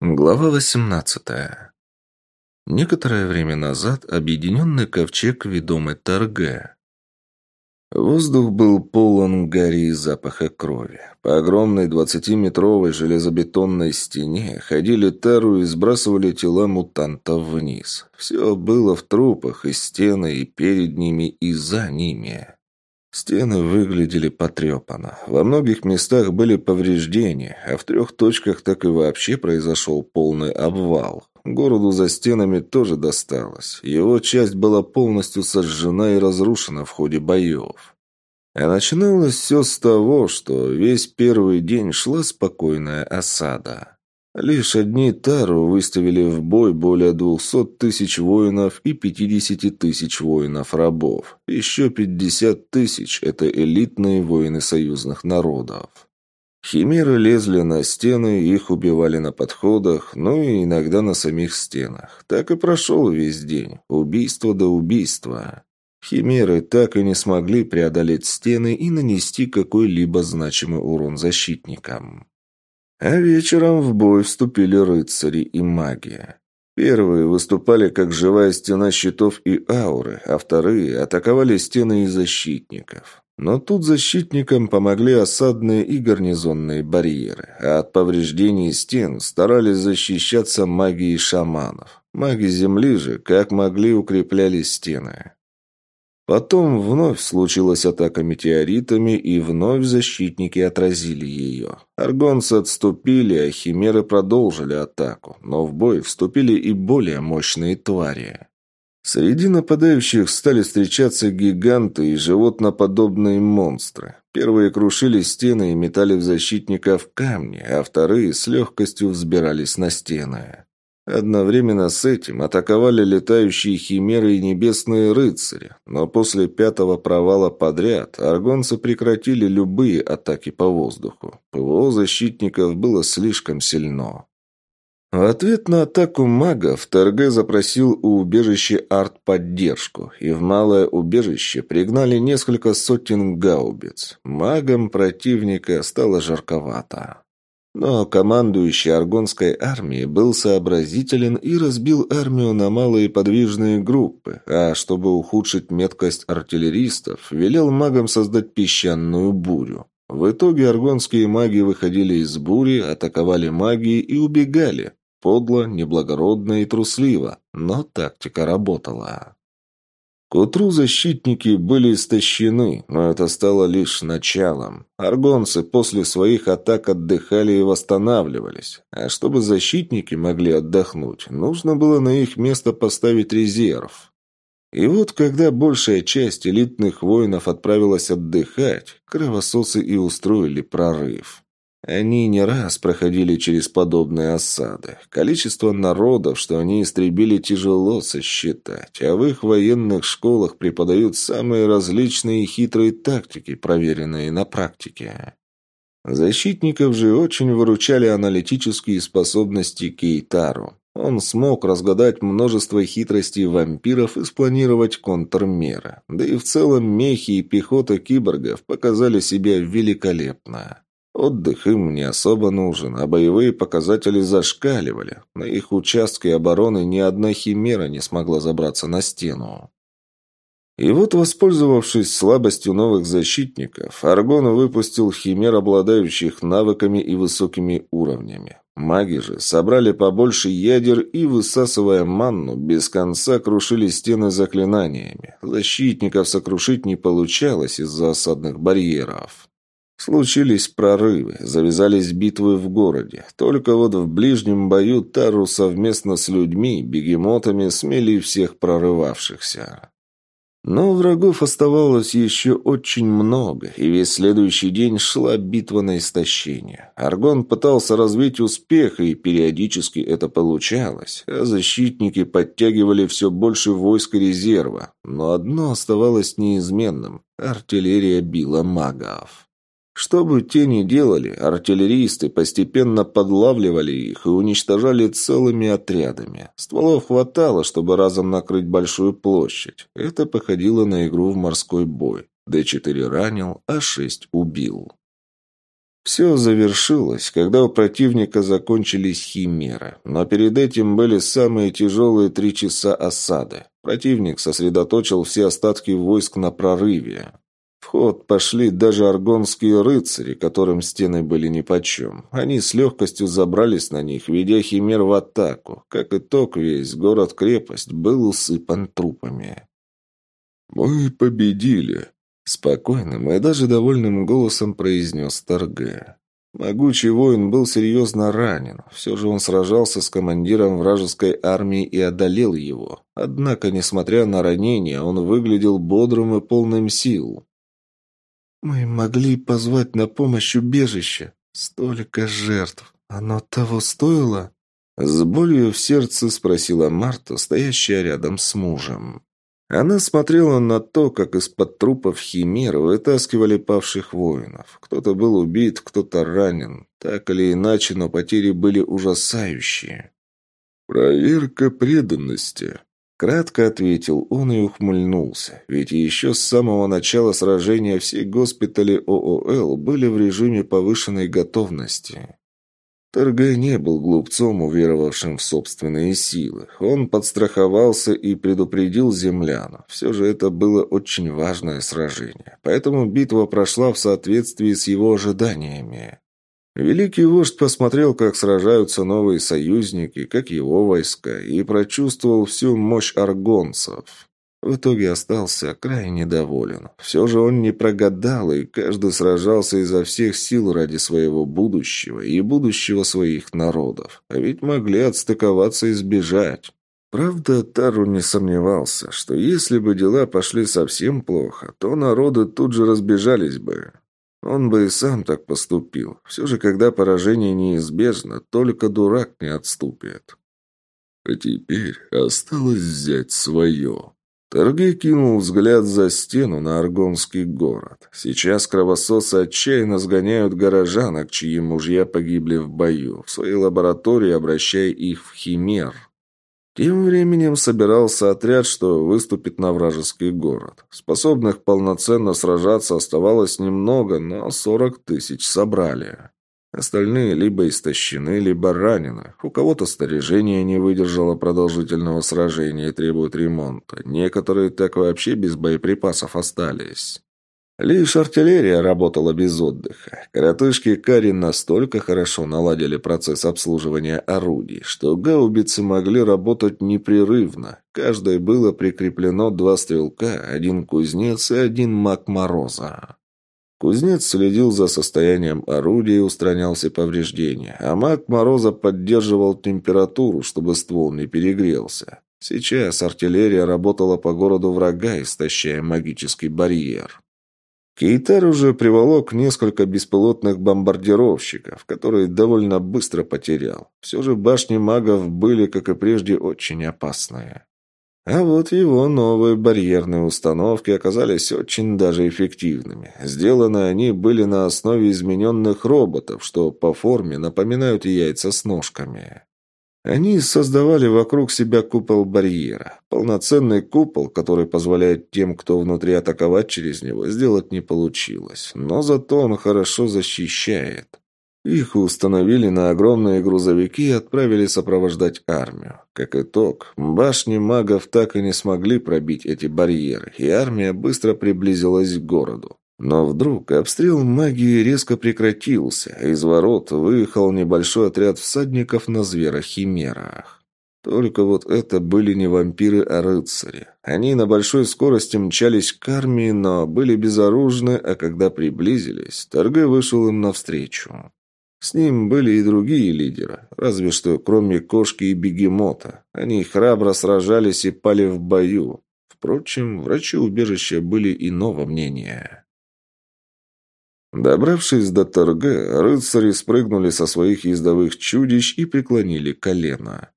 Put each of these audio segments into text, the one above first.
Глава 18. Некоторое время назад объединенный ковчег ведомый Торге. Воздух был полон гари и запаха крови. По огромной двадцатиметровой железобетонной стене ходили Тару и сбрасывали тела мутантов вниз. Все было в трупах, и стены, и перед ними, и за ними. Стены выглядели потрепанно. Во многих местах были повреждения, а в трех точках так и вообще произошел полный обвал. Городу за стенами тоже досталось. Его часть была полностью сожжена и разрушена в ходе боев. А начиналось все с того, что весь первый день шла спокойная осада. Лишь одни Тару выставили в бой более двухсот тысяч воинов и пятидесяти тысяч воинов-рабов. Еще пятьдесят тысяч – это элитные воины союзных народов. Химеры лезли на стены, их убивали на подходах, ну и иногда на самих стенах. Так и прошел весь день. Убийство до убийства. Химеры так и не смогли преодолеть стены и нанести какой-либо значимый урон защитникам. А вечером в бой вступили рыцари и магия. Первые выступали как живая стена щитов и ауры, а вторые атаковали стены и защитников. Но тут защитникам помогли осадные и гарнизонные барьеры, а от повреждений стен старались защищаться магией шаманов. Маги Земли же, как могли, укрепляли стены. Потом вновь случилась атака метеоритами, и вновь защитники отразили ее. Аргонцы отступили, а химеры продолжили атаку, но в бой вступили и более мощные твари. Среди нападающих стали встречаться гиганты и животноподобные монстры. Первые крушили стены и метали в защитников камни, а вторые с легкостью взбирались на стены. Одновременно с этим атаковали летающие химеры и небесные рыцари, но после пятого провала подряд аргонцы прекратили любые атаки по воздуху. ПВО защитников было слишком сильно. В ответ на атаку магов Торге запросил у убежища арт-поддержку, и в малое убежище пригнали несколько сотен гаубиц. Магам противника стало жарковато. Но командующий Аргонской армией был сообразителен и разбил армию на малые подвижные группы, а чтобы ухудшить меткость артиллеристов, велел магам создать песчаную бурю. В итоге аргонские маги выходили из бури, атаковали магии и убегали. Подло, неблагородно и трусливо, но тактика работала. К утру защитники были истощены, но это стало лишь началом. Аргонцы после своих атак отдыхали и восстанавливались. А чтобы защитники могли отдохнуть, нужно было на их место поставить резерв. И вот когда большая часть элитных воинов отправилась отдыхать, кровососы и устроили прорыв. Они не раз проходили через подобные осады. Количество народов, что они истребили, тяжело сосчитать, а в их военных школах преподают самые различные хитрые тактики, проверенные на практике. Защитников же очень выручали аналитические способности Кейтару. Он смог разгадать множество хитростей вампиров и спланировать контрмеры. Да и в целом мехи и пехота киборгов показали себя великолепно. Отдых им не особо нужен, а боевые показатели зашкаливали. На их участке обороны ни одна химера не смогла забраться на стену. И вот, воспользовавшись слабостью новых защитников, Аргон выпустил химер, обладающих навыками и высокими уровнями. Маги же собрали побольше ядер и, высасывая манну, без конца крушили стены заклинаниями. Защитников сокрушить не получалось из-за осадных барьеров. Случились прорывы, завязались битвы в городе. Только вот в ближнем бою Тару совместно с людьми, бегемотами, смели всех прорывавшихся. Но врагов оставалось еще очень много, и весь следующий день шла битва на истощение. Аргон пытался развить успех, и периодически это получалось, а защитники подтягивали все больше войск резерва. Но одно оставалось неизменным – артиллерия била магов. Что бы те ни делали, артиллеристы постепенно подлавливали их и уничтожали целыми отрядами. Стволов хватало, чтобы разом накрыть большую площадь. Это походило на игру в морской бой. Д-4 ранил, А-6 убил. Все завершилось, когда у противника закончились химеры, но перед этим были самые тяжелые три часа осады. Противник сосредоточил все остатки войск на прорыве. В ход пошли даже аргонские рыцари, которым стены были нипочем. Они с легкостью забрались на них, ведя химер в атаку. Как итог, весь город-крепость был усыпан трупами. «Мы победили», — спокойным и даже довольным голосом произнес Тарге. Могучий воин был серьезно ранен. Все же он сражался с командиром вражеской армии и одолел его. Однако, несмотря на ранение, он выглядел бодрым и полным сил. «Мы могли позвать на помощь убежище. Столько жертв. Оно того стоило?» С болью в сердце спросила Марта, стоящая рядом с мужем. Она смотрела на то, как из-под трупов химер вытаскивали павших воинов. Кто-то был убит, кто-то ранен. Так или иначе, но потери были ужасающие. «Проверка преданности», — кратко ответил он и ухмыльнулся. Ведь еще с самого начала сражения все госпитали ООЛ были в режиме повышенной готовности. Торгай не был глупцом, уверовавшим в собственные силы. Он подстраховался и предупредил землян. Все же это было очень важное сражение. Поэтому битва прошла в соответствии с его ожиданиями. Великий вождь посмотрел, как сражаются новые союзники, как его войска, и прочувствовал всю мощь аргонцев. В итоге остался крайне доволен. Все же он не прогадал, и каждый сражался изо всех сил ради своего будущего и будущего своих народов. А ведь могли отстыковаться и сбежать. Правда, Тару не сомневался, что если бы дела пошли совсем плохо, то народы тут же разбежались бы. Он бы и сам так поступил. Все же, когда поражение неизбежно, только дурак не отступит. А теперь осталось взять свое. Торгей кинул взгляд за стену на Аргонский город. Сейчас кровососы отчаянно сгоняют горожанок, чьи мужья погибли в бою, в своей лаборатории обращая их в химер. Тем временем собирался отряд, что выступит на вражеский город. Способных полноценно сражаться оставалось немного, но сорок тысяч собрали. Остальные либо истощены, либо ранены. У кого-то снаряжение не выдержало продолжительного сражения и требует ремонта. Некоторые так вообще без боеприпасов остались. Лишь артиллерия работала без отдыха. Коротышки Кари настолько хорошо наладили процесс обслуживания орудий, что гаубицы могли работать непрерывно. Каждой было прикреплено два стрелка, один кузнец и один маг Мороза. Кузнец следил за состоянием орудия и устранял все повреждения, а маг Мороза поддерживал температуру, чтобы ствол не перегрелся. Сейчас артиллерия работала по городу врага, истощая магический барьер. Кейтар уже приволок несколько беспилотных бомбардировщиков, которые довольно быстро потерял. Все же башни магов были, как и прежде, очень опасные. А вот его новые барьерные установки оказались очень даже эффективными. Сделаны они были на основе измененных роботов, что по форме напоминают яйца с ножками. Они создавали вокруг себя купол барьера. Полноценный купол, который позволяет тем, кто внутри атаковать через него, сделать не получилось. Но зато он хорошо защищает. Их установили на огромные грузовики и отправили сопровождать армию. Как итог, башни магов так и не смогли пробить эти барьеры, и армия быстро приблизилась к городу. Но вдруг обстрел магии резко прекратился, а из ворот выехал небольшой отряд всадников на зверохимерах. Только вот это были не вампиры, а рыцари. Они на большой скорости мчались к армии, но были безоружны, а когда приблизились, Торгай вышел им навстречу. С ним были и другие лидеры, разве что кроме кошки и бегемота. Они храбро сражались и пали в бою. Впрочем, врачи убежища были иного мнения. Добравшись до торга, рыцари спрыгнули со своих ездовых чудищ и преклонили колено.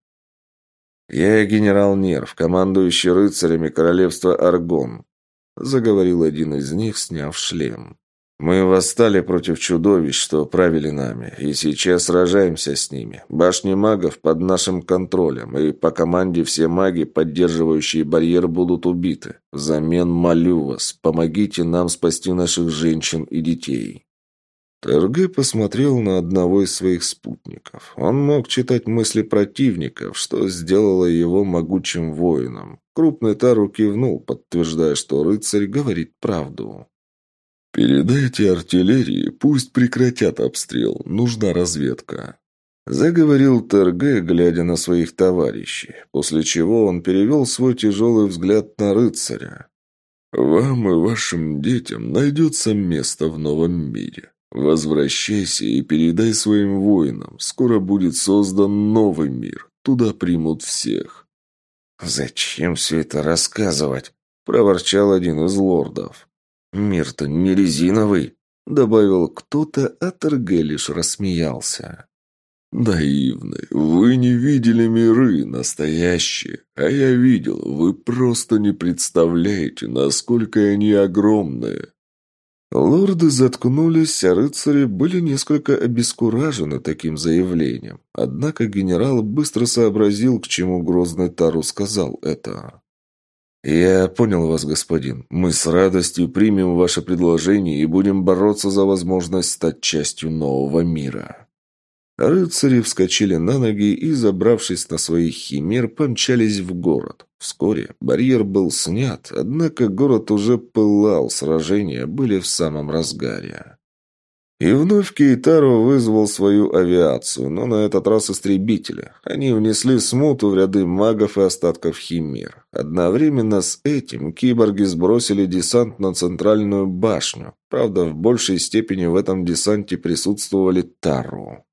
«Я генерал Нерв, командующий рыцарями королевства Аргон», — заговорил один из них, сняв шлем. Мы восстали против чудовищ, что правили нами, и сейчас сражаемся с ними. Башни магов под нашим контролем, и по команде все маги, поддерживающие барьер, будут убиты. Взамен молю вас, помогите нам спасти наших женщин и детей». ТРГ посмотрел на одного из своих спутников. Он мог читать мысли противников, что сделало его могучим воином. Крупный Тару кивнул, подтверждая, что рыцарь говорит правду. «Передайте артиллерии, пусть прекратят обстрел. Нужна разведка». Заговорил ТРГ, глядя на своих товарищей, после чего он перевел свой тяжелый взгляд на рыцаря. «Вам и вашим детям найдется место в новом мире. Возвращайся и передай своим воинам. Скоро будет создан новый мир. Туда примут всех». «Зачем все это рассказывать?» – проворчал один из лордов. «Мир-то не резиновый», – добавил кто-то, а Торге лишь рассмеялся. «Наивный, вы не видели миры настоящие, а я видел, вы просто не представляете, насколько они огромные». Лорды заткнулись, а рыцари были несколько обескуражены таким заявлением. Однако генерал быстро сообразил, к чему грозный Тару сказал это. «Я понял вас, господин. Мы с радостью примем ваше предложение и будем бороться за возможность стать частью нового мира». Рыцари вскочили на ноги и, забравшись на своих химер, помчались в город. Вскоре барьер был снят, однако город уже пылал, сражения были в самом разгаре. И вновь Кейтаро вызвал свою авиацию, но на этот раз истребители. Они внесли смуту в ряды магов и остатков химер. Одновременно с этим киборги сбросили десант на центральную башню. Правда, в большей степени в этом десанте присутствовали Тару.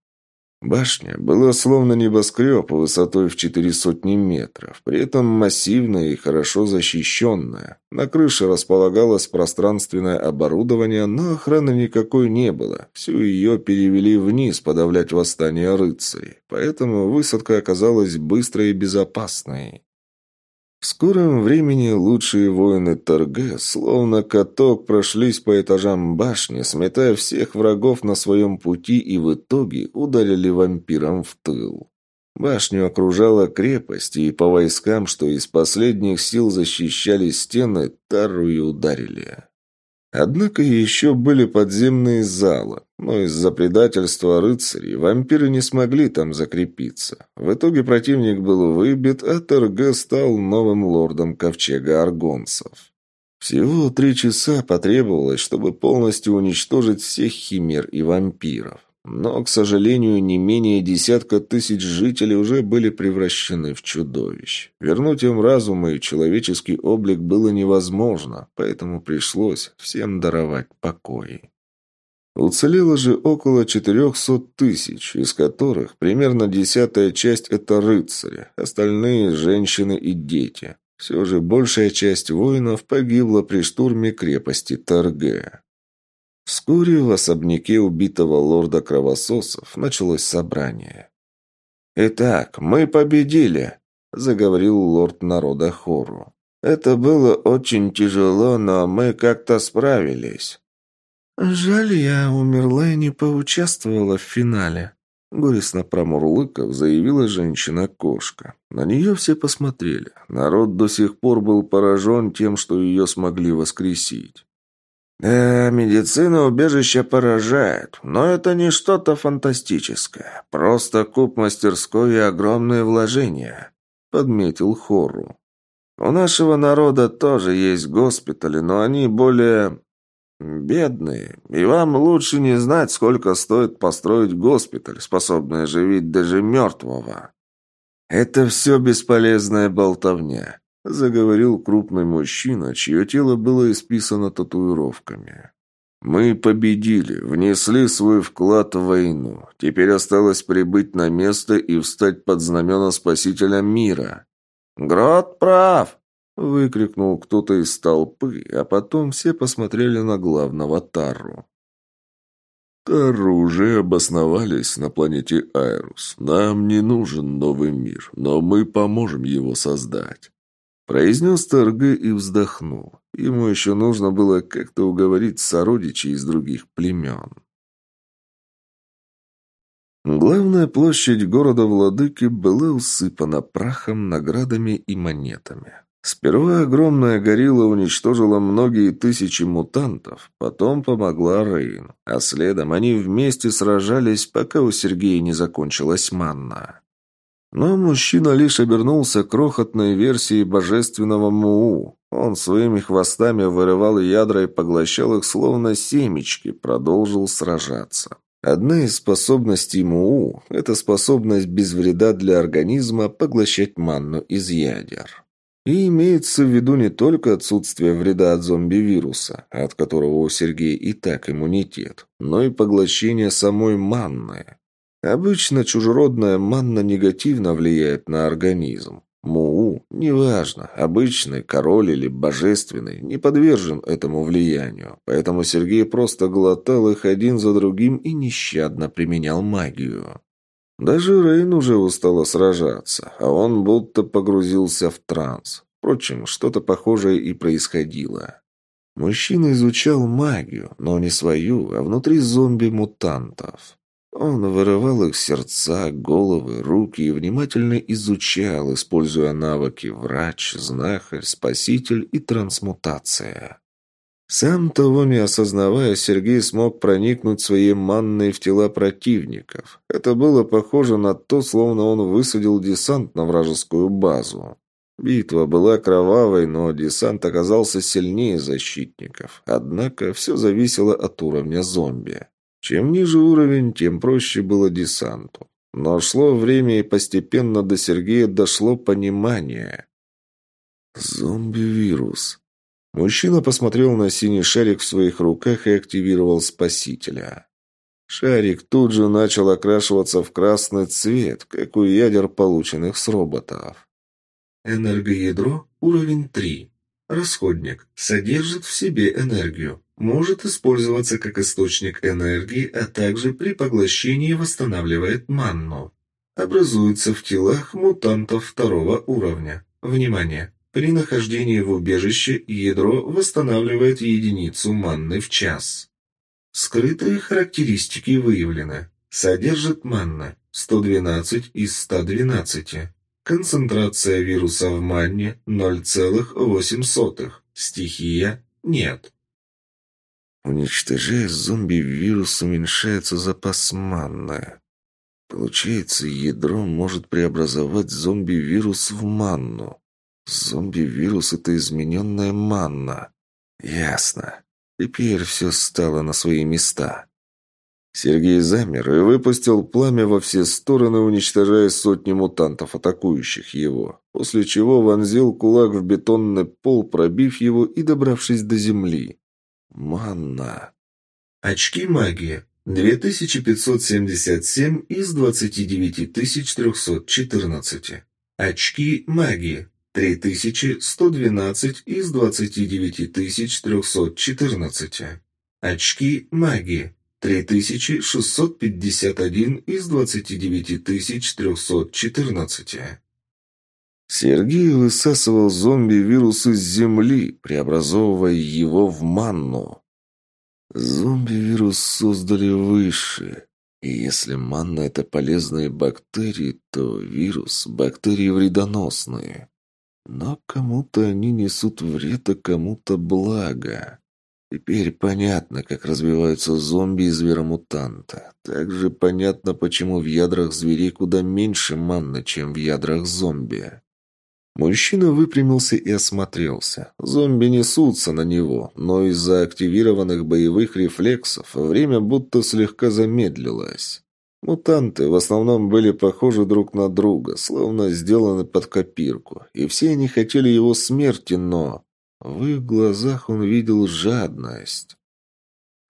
Башня была словно небоскреб высотой в четыре сотни метров, при этом массивная и хорошо защищенная. На крыше располагалось пространственное оборудование, но охраны никакой не было. Всю ее перевели вниз подавлять восстание рыцарей, поэтому высадка оказалась быстрой и безопасной. В скором времени лучшие воины ТРГ, словно каток, прошлись по этажам башни, сметая всех врагов на своем пути и в итоге ударили вампирам в тыл. Башню окружала крепость, и по войскам, что из последних сил защищали стены, Тару и ударили. Однако еще были подземные залы, но из-за предательства рыцарей вампиры не смогли там закрепиться. В итоге противник был выбит, а ТРГ стал новым лордом ковчега аргонцев. Всего три часа потребовалось, чтобы полностью уничтожить всех химер и вампиров. Но, к сожалению, не менее десятка тысяч жителей уже были превращены в чудовищ. Вернуть им разум и человеческий облик было невозможно, поэтому пришлось всем даровать покой. Уцелело же около четырехсот тысяч, из которых примерно десятая часть – это рыцари, остальные – женщины и дети. Все же большая часть воинов погибла при штурме крепости Тарге. Вскоре в особняке убитого лорда Кровососов началось собрание. «Итак, мы победили», — заговорил лорд народа Хору. «Это было очень тяжело, но мы как-то справились». «Жаль, я умерла и не поучаствовала в финале», — горестно промурлыков заявила женщина-кошка. На нее все посмотрели. Народ до сих пор был поражен тем, что ее смогли воскресить. «Да, медицина убежища поражает, но это не что-то фантастическое. Просто куб мастерской и огромные вложения», — подметил Хору. «У нашего народа тоже есть госпитали, но они более бедные, и вам лучше не знать, сколько стоит построить госпиталь, способный оживить даже мертвого». «Это все бесполезная болтовня заговорил крупный мужчина, чье тело было исписано татуировками. «Мы победили, внесли свой вклад в войну. Теперь осталось прибыть на место и встать под знамена спасителя мира». «Грот прав!» – выкрикнул кто-то из толпы, а потом все посмотрели на главного Тарру. Тарру уже обосновались на планете Айрус. Нам не нужен новый мир, но мы поможем его создать. Произнес Торге и вздохнул. Ему еще нужно было как-то уговорить сородичей из других племен. Главная площадь города Владыки была усыпана прахом, наградами и монетами. Сперва огромная горилла уничтожила многие тысячи мутантов, потом помогла Рейн, а следом они вместе сражались, пока у Сергея не закончилась манна. Но мужчина лишь обернулся крохотной версией божественного Муу. Он своими хвостами вырывал ядра и поглощал их словно семечки, продолжил сражаться. Одна из способностей Муу – это способность без вреда для организма поглощать манну из ядер. И имеется в виду не только отсутствие вреда от зомби-вируса, от которого у Сергея и так иммунитет, но и поглощение самой манны. Обычно чужеродная манна негативно влияет на организм. Муу, неважно, обычный, король или божественный, не подвержен этому влиянию, поэтому Сергей просто глотал их один за другим и нещадно применял магию. Даже Рейн уже устала сражаться, а он будто погрузился в транс. Впрочем, что-то похожее и происходило. Мужчина изучал магию, но не свою, а внутри зомби-мутантов. Он вырывал их сердца, головы, руки и внимательно изучал, используя навыки врач, знахарь, спаситель и трансмутация. Сам того не осознавая, Сергей смог проникнуть своей манной в тела противников. Это было похоже на то, словно он высадил десант на вражескую базу. Битва была кровавой, но десант оказался сильнее защитников. Однако все зависело от уровня зомби. Чем ниже уровень, тем проще было десанту. Но шло время, и постепенно до Сергея дошло понимание. «Зомби-вирус», Мужчина посмотрел на синий шарик в своих руках и активировал спасителя. Шарик тут же начал окрашиваться в красный цвет, как у ядер, полученных с роботов. Энергоядро уровень 3. Расходник. Содержит в себе энергию. Может использоваться как источник энергии, а также при поглощении восстанавливает манну. Образуется в телах мутантов второго уровня. Внимание! При нахождении в убежище ядро восстанавливает единицу манны в час. Скрытые характеристики выявлены. Содержит манна 112 из 112. Концентрация вируса в манне 0,8. Стихия нет. Уничтожая зомби, вирус уменьшается запас манны. Получается, ядро может преобразовать зомби-вирус в манну. Зомби-вирус — это измененная манна. Ясно. Теперь все стало на свои места. Сергей замер и выпустил пламя во все стороны, уничтожая сотни мутантов, атакующих его, после чего вонзил кулак в бетонный пол, пробив его и добравшись до земли. Манна. Очки магии. 2577 из 29314. Очки магии. 3112 из 29314. Очки магии. 3651 из 29314. Сергей высасывал зомби-вирус из земли, преобразовывая его в манну. Зомби-вирус создали выше. И если манна – это полезные бактерии, то вирус – бактерии вредоносные. Но кому-то они несут вред, а кому-то благо. Теперь понятно, как развиваются зомби и зверомутанта. Также понятно, почему в ядрах зверей куда меньше манны, чем в ядрах зомби. Мужчина выпрямился и осмотрелся. Зомби несутся на него, но из-за активированных боевых рефлексов время будто слегка замедлилось. Мутанты в основном были похожи друг на друга, словно сделаны под копирку, и все они хотели его смерти, но... В их глазах он видел жадность.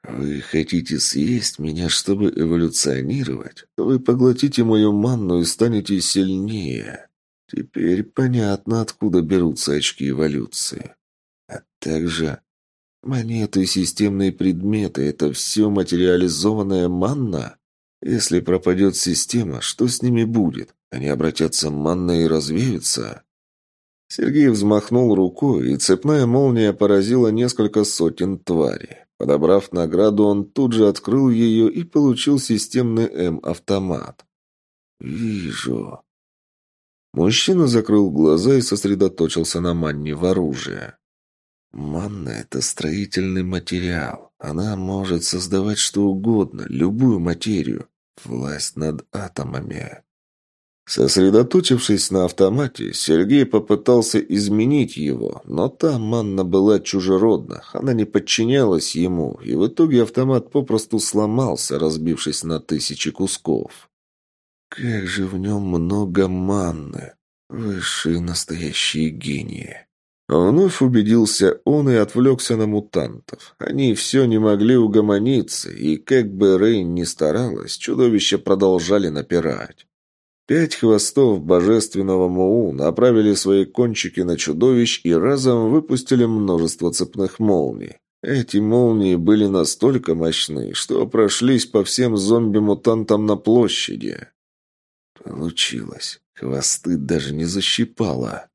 «Вы хотите съесть меня, чтобы эволюционировать? Вы поглотите мою манну и станете сильнее. Теперь понятно, откуда берутся очки эволюции. А также монеты и системные предметы — это все материализованная манна?» Если пропадет система, что с ними будет? Они обратятся манной и развеются?» Сергей взмахнул рукой, и цепная молния поразила несколько сотен тварей. Подобрав награду, он тут же открыл ее и получил системный М-автомат. «Вижу». Мужчина закрыл глаза и сосредоточился на манне в оружии. Манна – это строительный материал. Она может создавать что угодно, любую материю. Власть над атомами. Сосредоточившись на автомате, Сергей попытался изменить его, но та манна была чужеродна, она не подчинялась ему, и в итоге автомат попросту сломался, разбившись на тысячи кусков. Как же в нем много манны! Высшие настоящие гении! Вновь убедился он и отвлекся на мутантов. Они все не могли угомониться, и как бы Рейн ни старалась, чудовища продолжали напирать. Пять хвостов божественного Муу направили свои кончики на чудовищ и разом выпустили множество цепных молний. Эти молнии были настолько мощны, что прошлись по всем зомби-мутантам на площади. Получилось. Хвосты даже не защипало.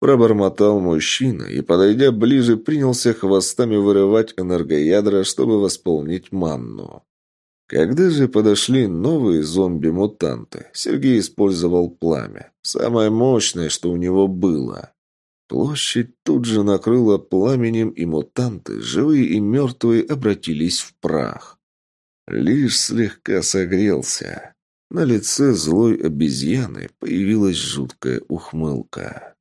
Пробормотал мужчина и, подойдя ближе, принялся хвостами вырывать энергоядра, чтобы восполнить манну. Когда же подошли новые зомби-мутанты, Сергей использовал пламя. Самое мощное, что у него было. Площадь тут же накрыла пламенем, и мутанты, живые и мертвые, обратились в прах. Лишь слегка согрелся. На лице злой обезьяны появилась жуткая ухмылка.